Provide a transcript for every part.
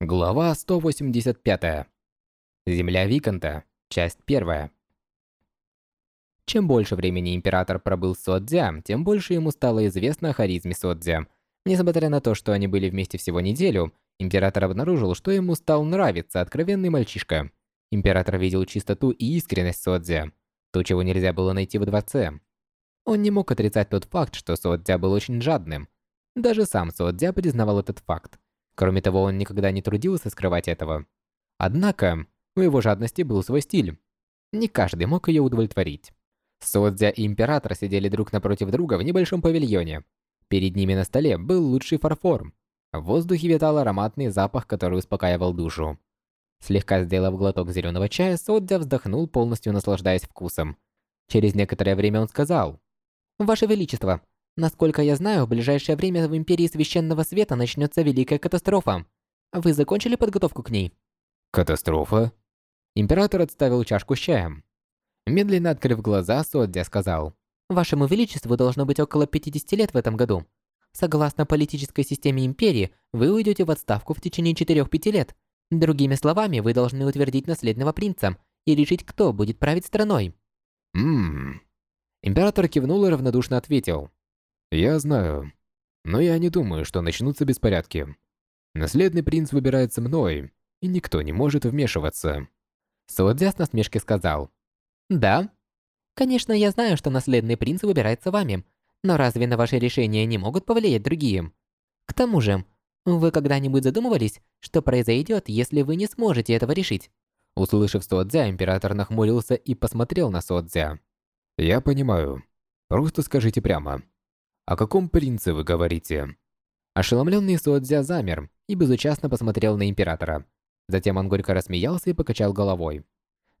Глава 185. Земля Виконта. Часть 1. Чем больше времени император пробыл с Содзя, тем больше ему стало известно о харизме Содзя. Несмотря на то, что они были вместе всего неделю, император обнаружил, что ему стал нравиться откровенный мальчишка. Император видел чистоту и искренность Содзя, то, чего нельзя было найти во дворце. Он не мог отрицать тот факт, что Содзя был очень жадным. Даже сам Содзя признавал этот факт. Кроме того, он никогда не трудился скрывать этого. Однако, у его жадности был свой стиль. Не каждый мог ее удовлетворить. Содзя и Император сидели друг напротив друга в небольшом павильоне. Перед ними на столе был лучший фарфор. В воздухе витал ароматный запах, который успокаивал душу. Слегка сделав глоток зеленого чая, Содзя вздохнул, полностью наслаждаясь вкусом. Через некоторое время он сказал. «Ваше Величество, Насколько я знаю, в ближайшее время в Империи Священного Света начнется Великая Катастрофа. Вы закончили подготовку к ней? Катастрофа? Император отставил чашку с чаем. Медленно открыв глаза, Содзя сказал. Вашему Величеству должно быть около 50 лет в этом году. Согласно политической системе Империи, вы уйдете в отставку в течение 4-5 лет. Другими словами, вы должны утвердить наследного принца и решить, кто будет править страной. Ммм. Император кивнул и равнодушно ответил. Я знаю. Но я не думаю, что начнутся беспорядки. Наследный принц выбирается мной, и никто не может вмешиваться. Содзя с насмешкой сказал. Да. Конечно, я знаю, что наследный принц выбирается вами, но разве на ваше решение не могут повлиять другие? К тому же, вы когда-нибудь задумывались, что произойдет, если вы не сможете этого решить? Услышав Содзя, император нахмурился и посмотрел на Содзя. Я понимаю. Просто скажите прямо. «О каком принце вы говорите?» Ошеломленный Суодзя замер и безучастно посмотрел на Императора. Затем он горько рассмеялся и покачал головой.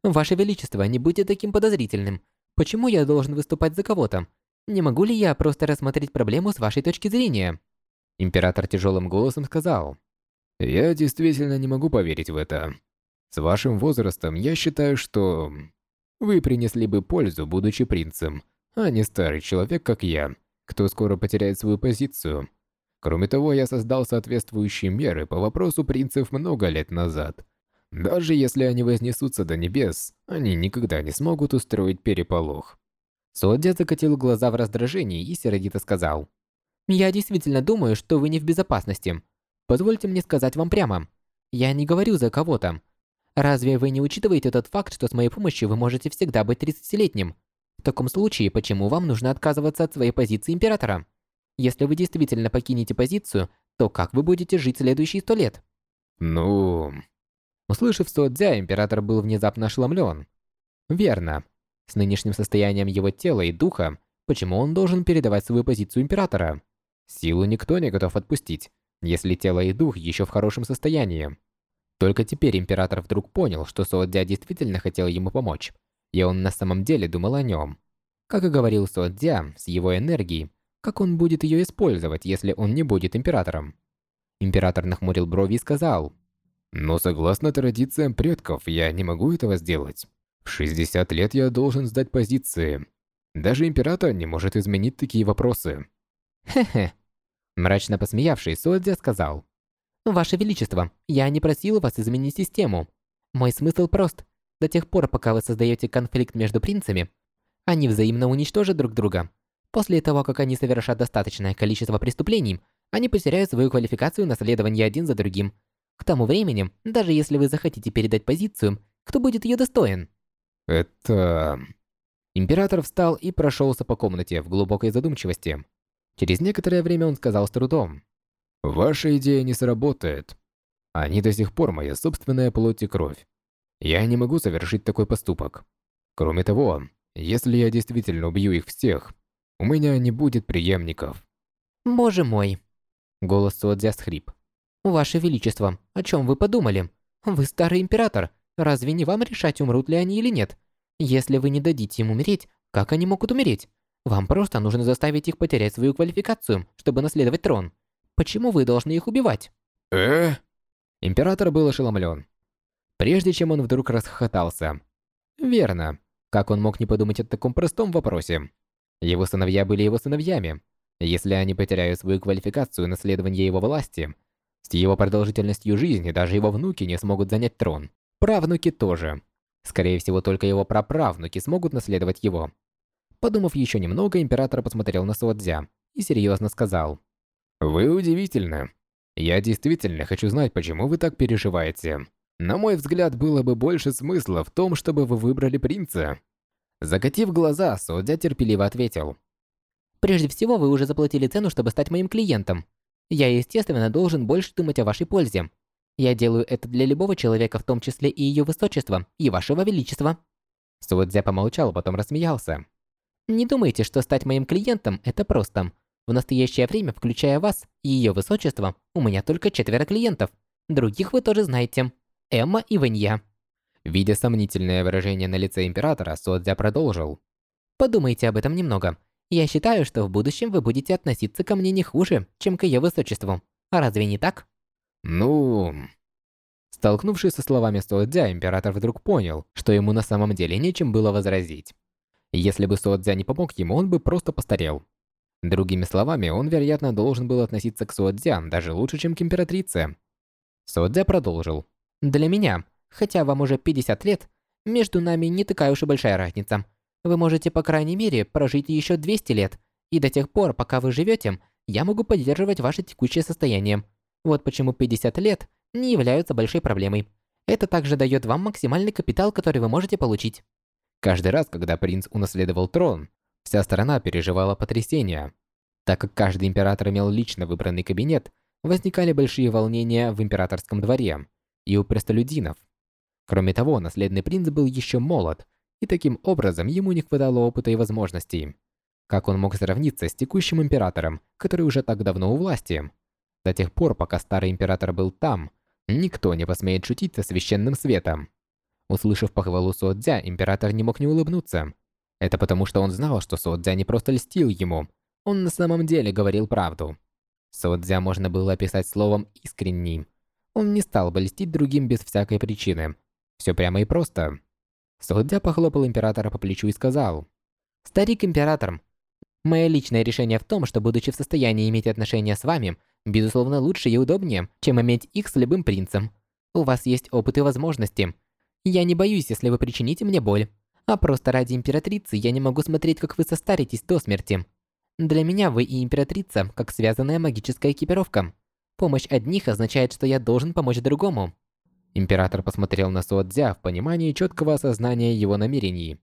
«Ваше Величество, не будьте таким подозрительным. Почему я должен выступать за кого-то? Не могу ли я просто рассмотреть проблему с вашей точки зрения?» Император тяжелым голосом сказал. «Я действительно не могу поверить в это. С вашим возрастом я считаю, что... Вы принесли бы пользу, будучи принцем, а не старый человек, как я, кто скоро потеряет свою позицию. Кроме того, я создал соответствующие меры по вопросу принцев много лет назад. Даже если они вознесутся до небес, они никогда не смогут устроить переполох. Содя закатил глаза в раздражении и сердито сказал. «Я действительно думаю, что вы не в безопасности. Позвольте мне сказать вам прямо. Я не говорю за кого-то. Разве вы не учитываете тот факт, что с моей помощью вы можете всегда быть 30-летним? В таком случае, почему вам нужно отказываться от своей позиции императора? Если вы действительно покинете позицию, то как вы будете жить следующие сто лет? Ну... Услышав Суодзя, император был внезапно ошеломлен. Верно. С нынешним состоянием его тела и духа, почему он должен передавать свою позицию императора? Силу никто не готов отпустить, если тело и дух еще в хорошем состоянии. Только теперь император вдруг понял, что Суодзя действительно хотел ему помочь, и он на самом деле думал о нем. Как и говорил Суодзя, с его энергией, как он будет ее использовать, если он не будет императором? Император нахмурил брови и сказал, «Но согласно традициям предков, я не могу этого сделать. В 60 лет я должен сдать позиции. Даже император не может изменить такие вопросы». «Хе-хе». Мрачно посмеявший, Суодзя сказал, «Ваше Величество, я не просил вас изменить систему. Мой смысл прост. До тех пор, пока вы создаете конфликт между принцами, они взаимно уничтожат друг друга. После того, как они совершат достаточное количество преступлений, они потеряют свою квалификацию наследования один за другим. К тому времени, даже если вы захотите передать позицию, кто будет ее достоин? Это... Император встал и прошелся по комнате в глубокой задумчивости. Через некоторое время он сказал с трудом. «Ваша идея не сработает. Они до сих пор моя собственная плоть и кровь. Я не могу совершить такой поступок. Кроме того, если я действительно убью их всех, у меня не будет преемников. Боже мой. Голос Суодзя схрип. Ваше Величество, о чем вы подумали? Вы старый император. Разве не вам решать, умрут ли они или нет? Если вы не дадите им умереть, как они могут умереть? Вам просто нужно заставить их потерять свою квалификацию, чтобы наследовать трон. Почему вы должны их убивать? Э? Император был ошеломлен прежде чем он вдруг расхохотался. Верно. Как он мог не подумать о таком простом вопросе? Его сыновья были его сыновьями. Если они потеряют свою квалификацию наследования его власти, С его продолжительностью жизни даже его внуки не смогут занять трон. Правнуки тоже. Скорее всего, только его праправнуки смогут наследовать его. Подумав еще немного, император посмотрел на Суодзя и серьезно сказал. «Вы удивительны. Я действительно хочу знать, почему вы так переживаете. На мой взгляд, было бы больше смысла в том, чтобы вы выбрали принца». Закатив глаза, Суодзя терпеливо ответил. «Прежде всего, вы уже заплатили цену, чтобы стать моим клиентом. Я, естественно, должен больше думать о вашей пользе. Я делаю это для любого человека, в том числе и ее высочества, и вашего величества». Суодзя помолчал, потом рассмеялся. «Не думайте, что стать моим клиентом – это просто. В настоящее время, включая вас и ее высочество, у меня только четверо клиентов. Других вы тоже знаете. Эмма и Вэнья. Видя сомнительное выражение на лице императора, Содзя продолжил. Подумайте об этом немного. Я считаю, что в будущем вы будете относиться ко мне не хуже, чем к ее высочеству. А разве не так? Ну... Столкнувшись со словами Содзя, император вдруг понял, что ему на самом деле нечем было возразить. Если бы Содзя не помог ему, он бы просто постарел. Другими словами, он, вероятно, должен был относиться к Суодзя даже лучше, чем к императрице. Суодзя продолжил. «Для меня, хотя вам уже 50 лет, между нами не такая уж и большая разница. Вы можете, по крайней мере, прожить еще 200 лет, и до тех пор, пока вы живете, я могу поддерживать ваше текущее состояние. Вот почему 50 лет не являются большой проблемой. Это также дает вам максимальный капитал, который вы можете получить». Каждый раз, когда принц унаследовал трон, Вся страна переживала потрясение. Так как каждый император имел лично выбранный кабинет, возникали большие волнения в императорском дворе и у простолюдинов. Кроме того, наследный принц был еще молод, и таким образом ему не хватало опыта и возможностей. Как он мог сравниться с текущим императором, который уже так давно у власти? До тех пор, пока старый император был там, никто не посмеет шутить со священным светом. Услышав похвалу Суодзя, император не мог не улыбнуться. Это потому, что он знал, что Содзя не просто льстил ему, он на самом деле говорил правду. Содзя можно было описать словом «искренний». Он не стал бы льстить другим без всякой причины. Все прямо и просто. Содзя похлопал императора по плечу и сказал, «Старик император, мое личное решение в том, что, будучи в состоянии иметь отношения с вами, безусловно, лучше и удобнее, чем иметь их с любым принцем. У вас есть опыт и возможности. Я не боюсь, если вы причините мне боль. А просто ради императрицы я не могу смотреть, как вы состаритесь до смерти. Для меня вы и императрица, как связанная магическая экипировка. Помощь одних означает, что я должен помочь другому. Император посмотрел на Суодзя в понимании четкого осознания его намерений.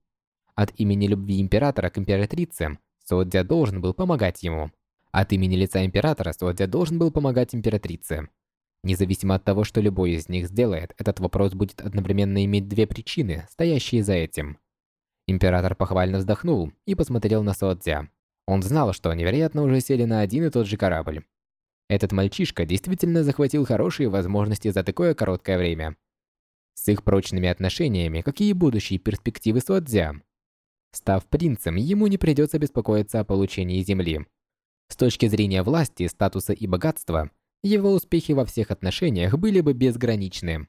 От имени любви императора к императрице Суодзя должен был помогать ему. От имени лица императора Суодзя должен был помогать императрице. Независимо от того, что любой из них сделает, этот вопрос будет одновременно иметь две причины, стоящие за этим. Император похвально вздохнул и посмотрел на Содзя. Он знал, что они, вероятно, уже сели на один и тот же корабль. Этот мальчишка действительно захватил хорошие возможности за такое короткое время. С их прочными отношениями, какие будущие перспективы Содзя? Став принцем, ему не придется беспокоиться о получении земли. С точки зрения власти, статуса и богатства, его успехи во всех отношениях были бы безграничны.